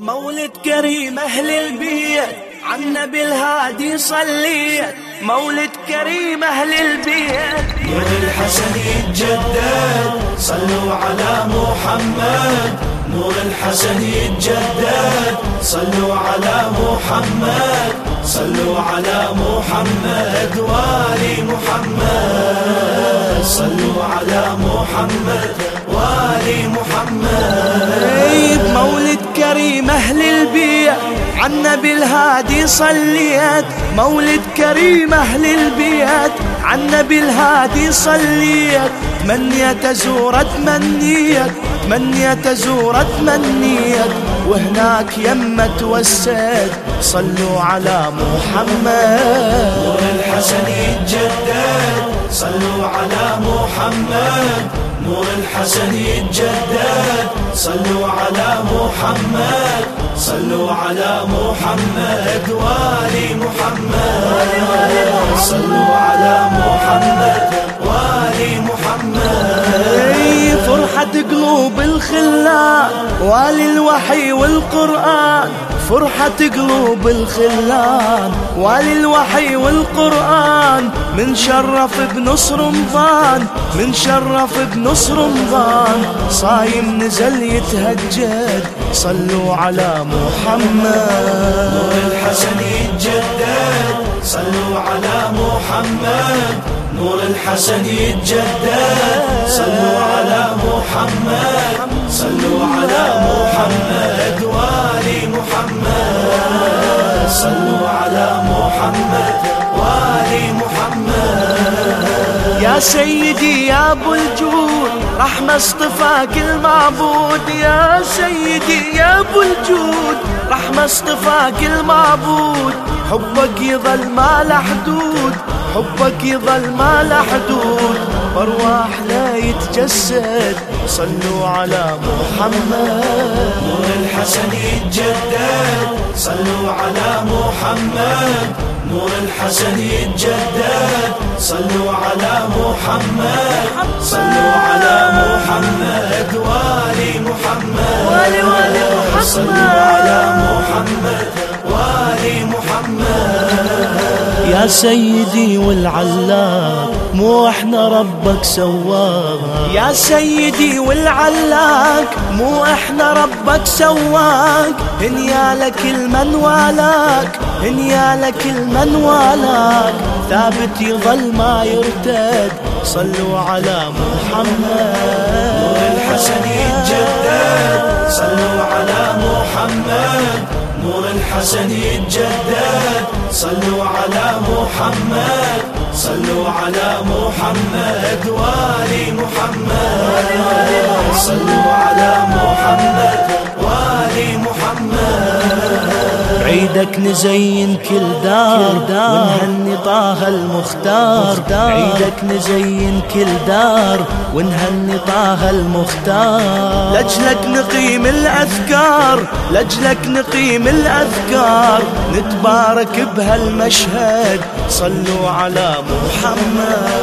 مولد كريم أهل البيت عنا بالهادي صليت. مولد كريم أهل البيت. نور الحسن يتجدد صلوا على محمد. نور الحسن يتجدد صلوا على محمد. صلوا على محمد والي محمد. صلوا على محمد والي محمد. كريم أهل البيت عنا بالهادي صليت. مولد كريم أهل البيت عنا بالهادي صليت. من يتزور تمنيت من يتزور تمنيت وهناك يمة توسد صلوا على محمد. نور الحسن يتجدد. صلوا على محمد نور الحسن يتجدد. صلوا على محمد صلوا على محمد والي محمد. صلوا على محمد والي محمد. فرحة قلوب الخلان والي الوحي والقرآن. فرحة قلوب الخلان والي الوحي والقرآن من شرف بنص رمضان من شرف بنص رمضان. صايم نزل يتهجد صلوا على محمد. نور الحسن يتجدد صلوا على محمد. نور الحسن يتجدد صلوا على محمد. صلوا على محمد والي محمد. صلوا على محمد والي محمد. يا سيدي يا أبو الجود رحمة اصطفاك المعبود. يا سيدي يا أبو الجود رحمة اصطفاك المعبود. حبك يظل ما له حدود حبك يظل ما له حدود بارواح لا يتجسد. صلوا على محمد. نور الحسن يتجدد. صلوا على محمد. نور الحسن يتجدد. صلوا على محمد. صلوا على محمد. والي محمد. والي والي محمد. صلوا على محمد. والي محمد يا سيدي والعلاق مو إحنا ربك سواك. يا سيدي والعلاق مو إحنا ربك سواك. هنيالك المن والاك هنيالك المن والاك. ثابت يظل ما يرتد صلوا على محمد. نور الحسن يتجدد صلوا على محمد. نور الحسن يتجدد. صلوا على محمد. صلوا على محمد. والي محمد. صلوا على محمد. والي محمد. عيدك نزين كل دار ونهني طه المختار. عيدك نزين كل دار ونهني طه المختار. لجلك نقيم الأذكار لجلك نقيم الأذكار. نتبارك بهالمشهد صلوا على محمد.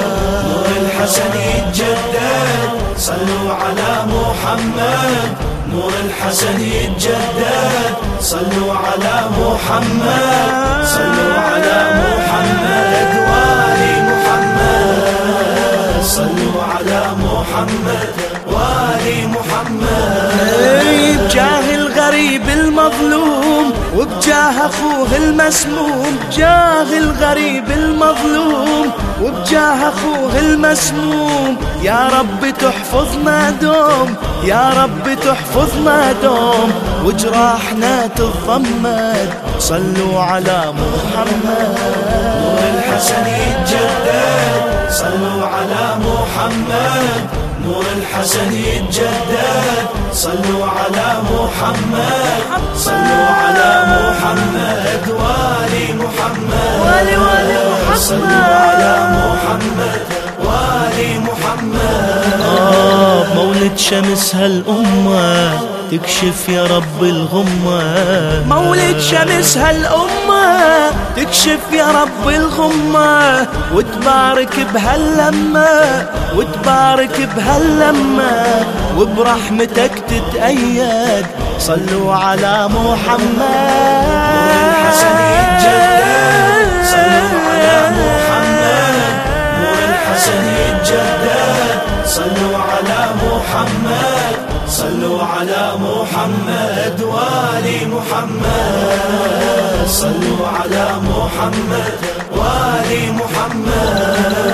نور الحسن يتجدد صلوا على محمد. نور الحسن يتجدد. صلوا على محمد. صلوا الغريب المظلوم وبجاه أخوه المسموم. جاه الغريب المظلوم وبجاه أخوه المسموم. يا رب تحفظنا دوم يا رب تحفظنا دوم. وجراحنا تضمد صلوا على محمد. نور الحسن يتجدد صلوا على محمد. نور الحسن يتجدد. صلوا على محمد صلوا على محمد والي محمد. والي والي محمد. صلوا على محمد والي محمد. آه مولد شمس هالأمة تكشف يا رب الغمة. مولد شمس هالأمة تكشف يا رب الغمة. وتبارك بهاللمة وتبارك بهاللمة. وبرحمتك تتأيد. صلوا على محمد. الحسن يتجدد. صلوا على محمد. نور الحسن يتجدد. صلوا على محمد. صلوا على محمد والي محمد. صلوا على محمد والي محمد.